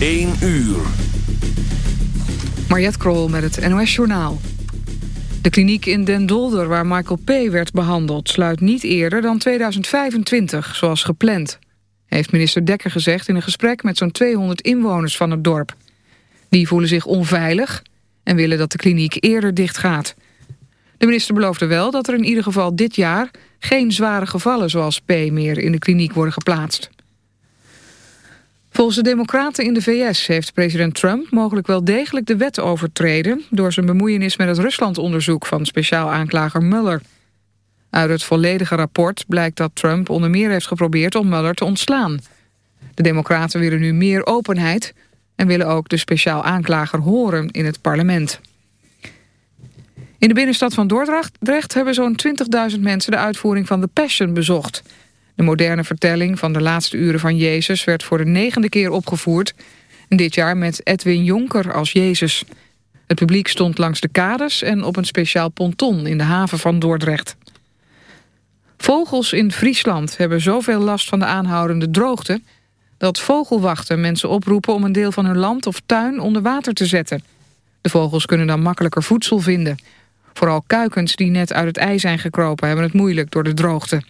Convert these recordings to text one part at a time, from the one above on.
1 uur. Mariette Krol met het NOS Journaal. De kliniek in Den Dolder waar Michael P. werd behandeld... sluit niet eerder dan 2025, zoals gepland. Heeft minister Dekker gezegd in een gesprek met zo'n 200 inwoners van het dorp. Die voelen zich onveilig en willen dat de kliniek eerder dichtgaat. De minister beloofde wel dat er in ieder geval dit jaar... geen zware gevallen zoals P. meer in de kliniek worden geplaatst. Volgens de democraten in de VS heeft president Trump mogelijk wel degelijk de wet overtreden... door zijn bemoeienis met het Ruslandonderzoek van speciaal aanklager Mueller. Uit het volledige rapport blijkt dat Trump onder meer heeft geprobeerd om Mueller te ontslaan. De democraten willen nu meer openheid en willen ook de speciaal aanklager horen in het parlement. In de binnenstad van Dordrecht hebben zo'n 20.000 mensen de uitvoering van The Passion bezocht... De moderne vertelling van de laatste uren van Jezus werd voor de negende keer opgevoerd. En dit jaar met Edwin Jonker als Jezus. Het publiek stond langs de kades en op een speciaal ponton in de haven van Dordrecht. Vogels in Friesland hebben zoveel last van de aanhoudende droogte... dat vogelwachten mensen oproepen om een deel van hun land of tuin onder water te zetten. De vogels kunnen dan makkelijker voedsel vinden. Vooral kuikens die net uit het ei zijn gekropen hebben het moeilijk door de droogte.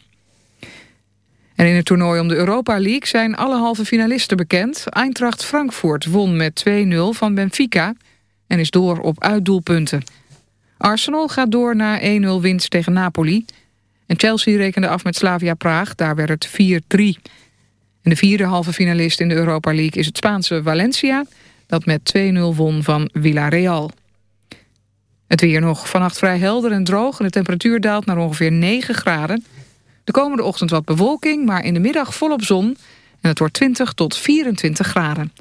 En in het toernooi om de Europa League zijn alle halve finalisten bekend. Eintracht Frankfurt won met 2-0 van Benfica en is door op uitdoelpunten. Arsenal gaat door na 1-0 winst tegen Napoli. En Chelsea rekende af met Slavia Praag, daar werd het 4-3. En de vierde halve finalist in de Europa League is het Spaanse Valencia... dat met 2-0 won van Villarreal. Het weer nog vannacht vrij helder en droog... en de temperatuur daalt naar ongeveer 9 graden... De komende ochtend wat bewolking, maar in de middag volop zon. En het wordt 20 tot 24 graden.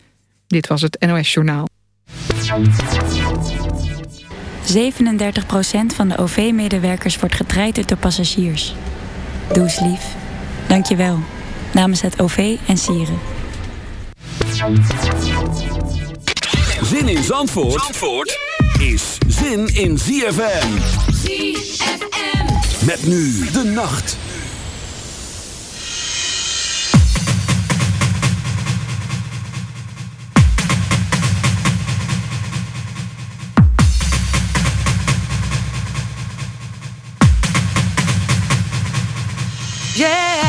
Dit was het NOS Journaal. 37% van de OV-medewerkers wordt getraind door passagiers. Doe eens lief. Dank je wel. Namens het OV en Sieren. Zin in Zandvoort, Zandvoort is zin in ZFM. ZFM. Met nu de nacht. Just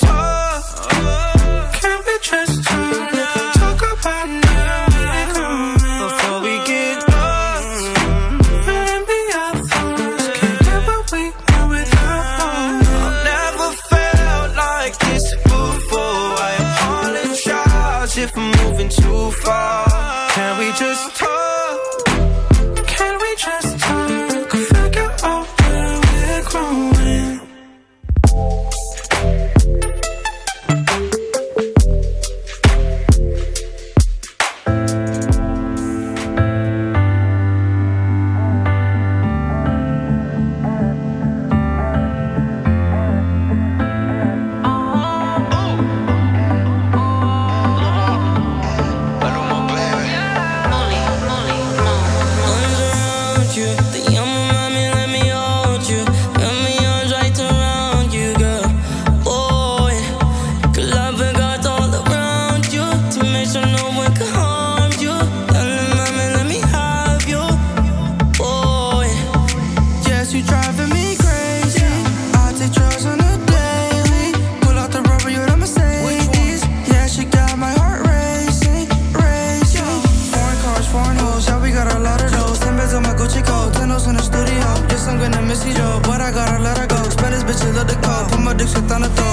dat ik hou, maar ik aan het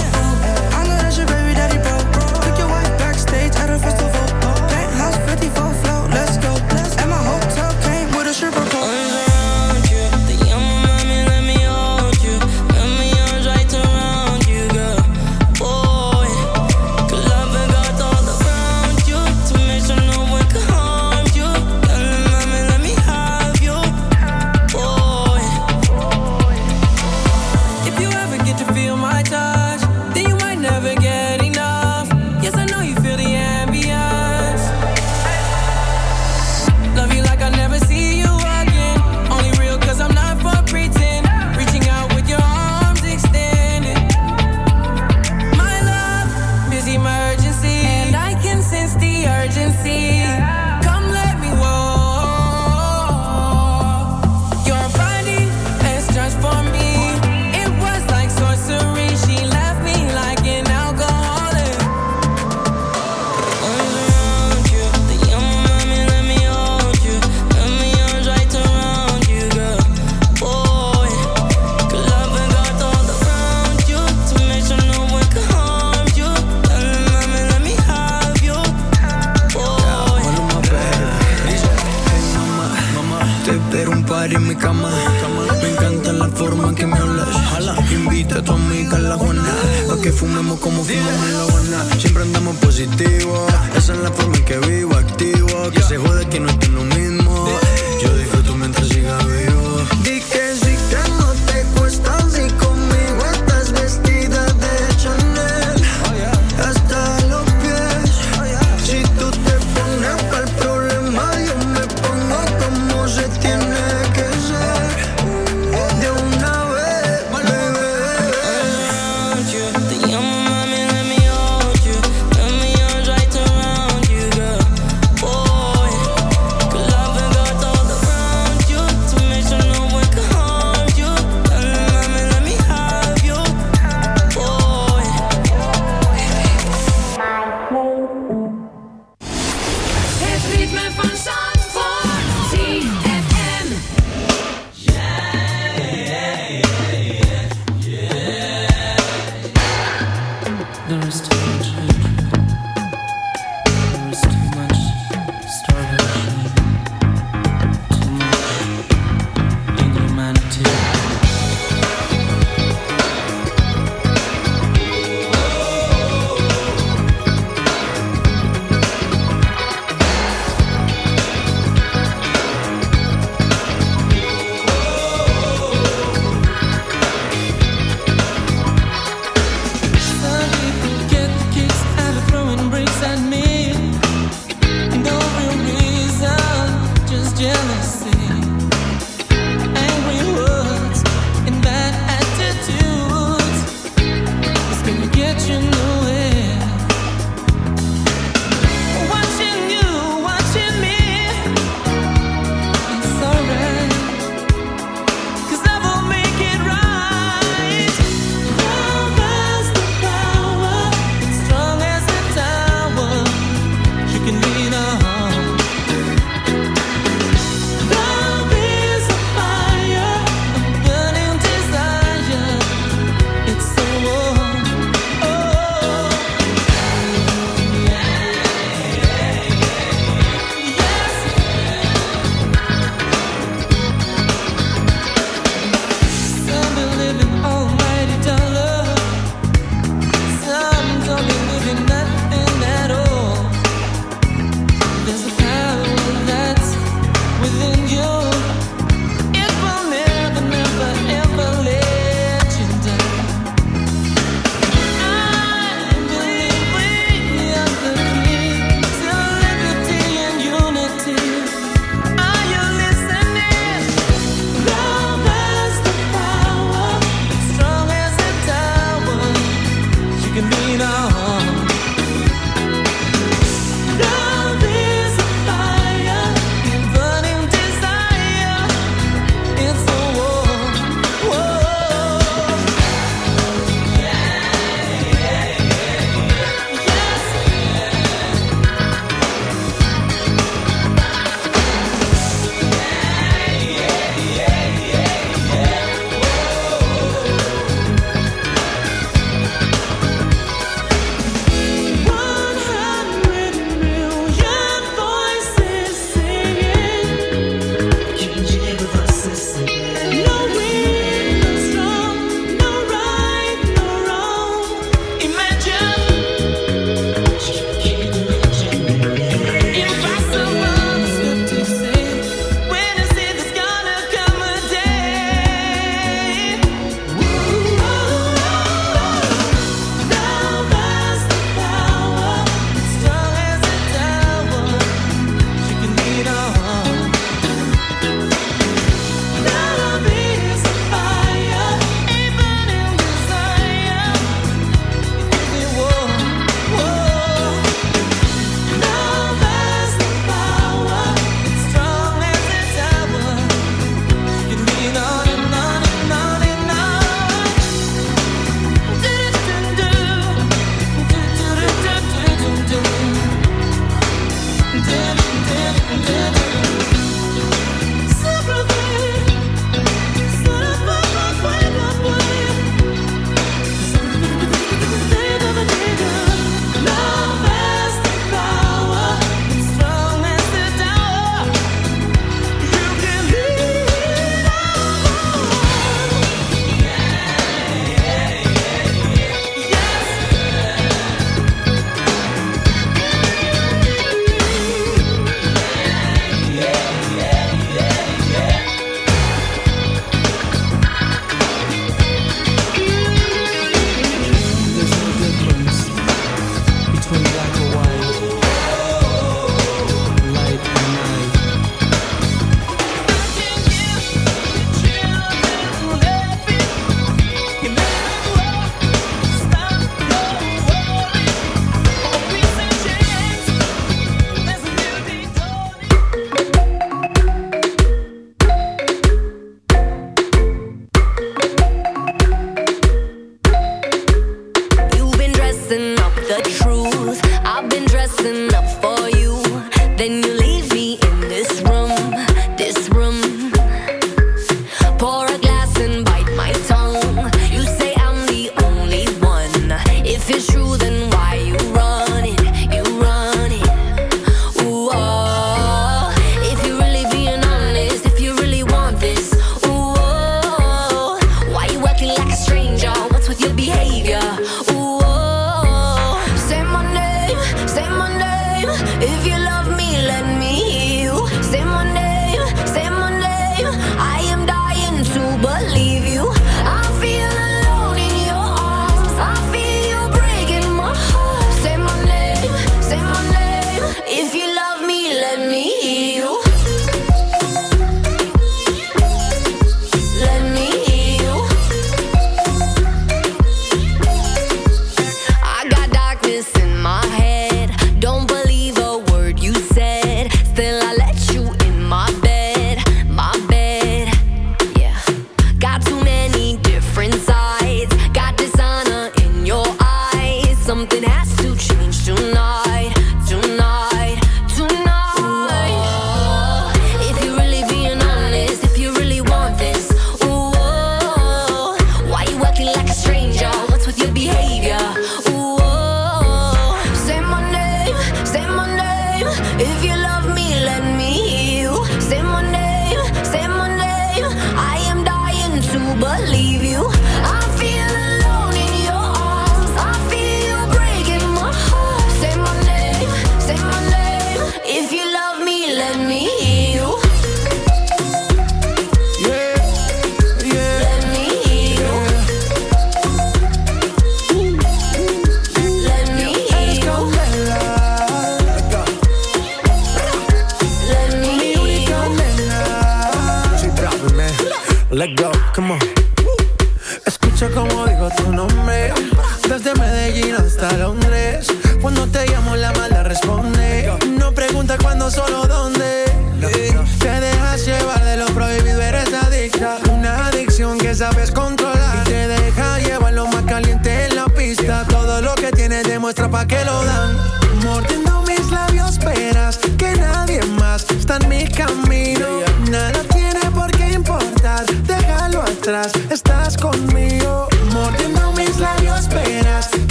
come on.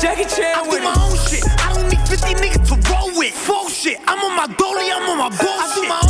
Jackie Chan I do with my it. own shit. I don't need 50 niggas to roll with. Full shit. I'm on my dolly, I'm on my bullshit. I do my own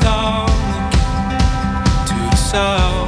star looking to the south.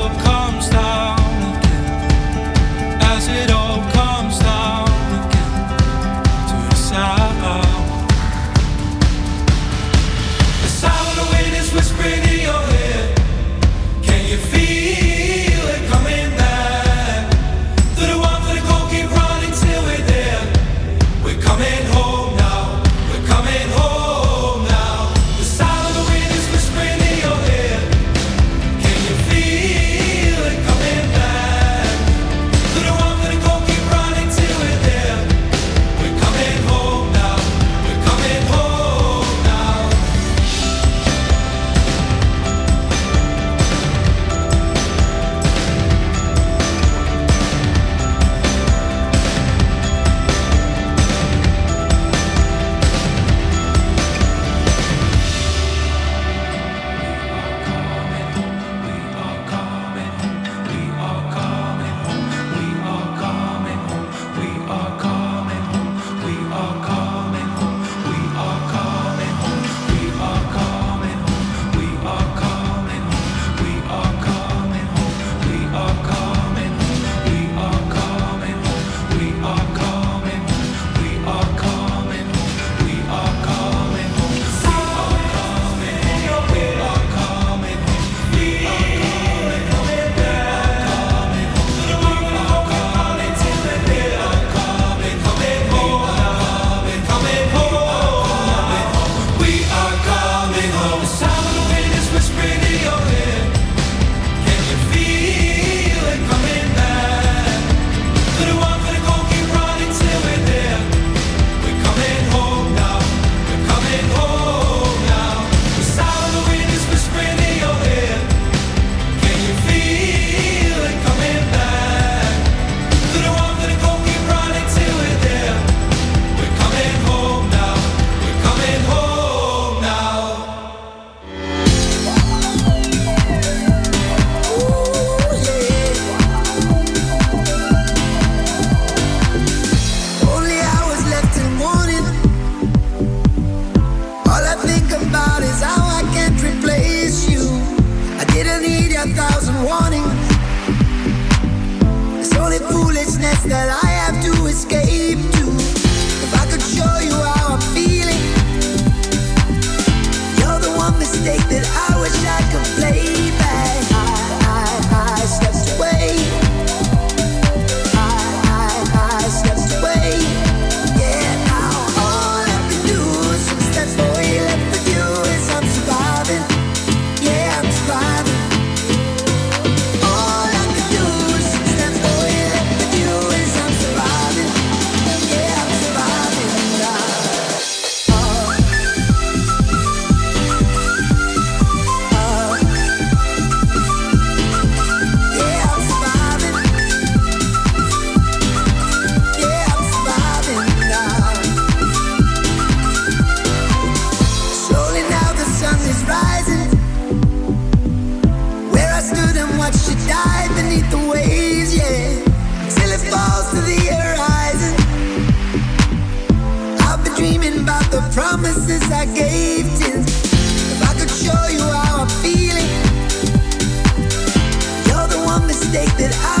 that I